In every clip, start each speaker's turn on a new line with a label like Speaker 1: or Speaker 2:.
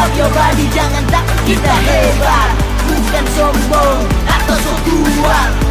Speaker 1: Fuck your body jangan takut kita hebat. Bukan sombong atau sok tua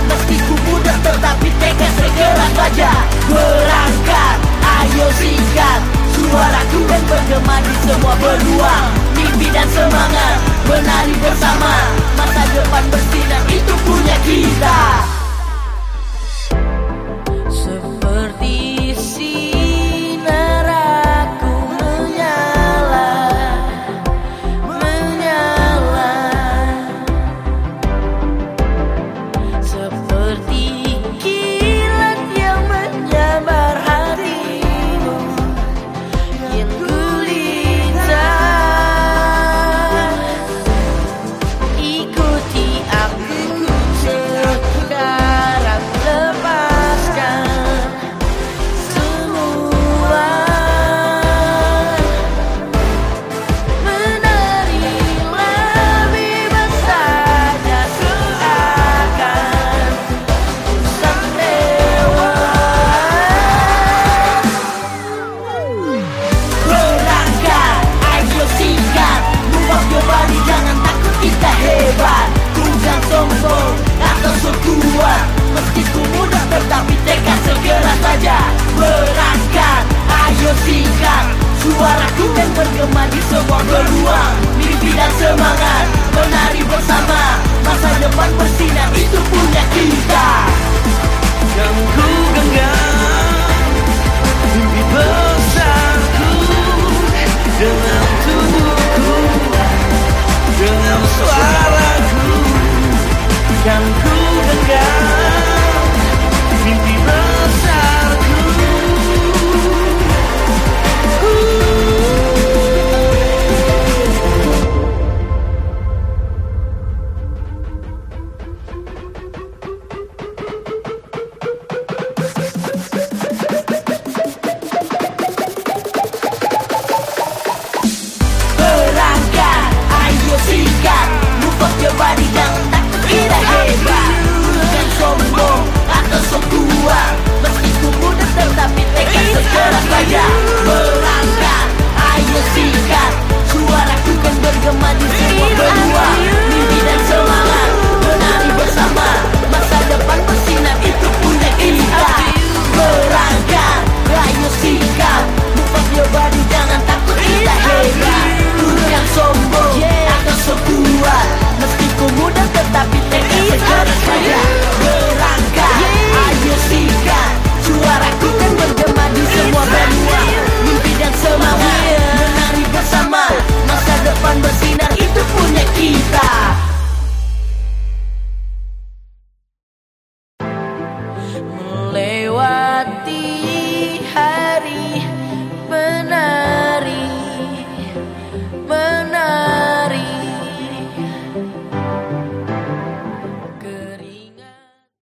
Speaker 1: sombong atau sekuat. Meski ku mudah tetapi tekad segera saja. Berangkat Ayo singkat suaraku yang bergema di semua peluang. Mimpi dan semangat menari bersama. Masa depan bersinar itu punya kita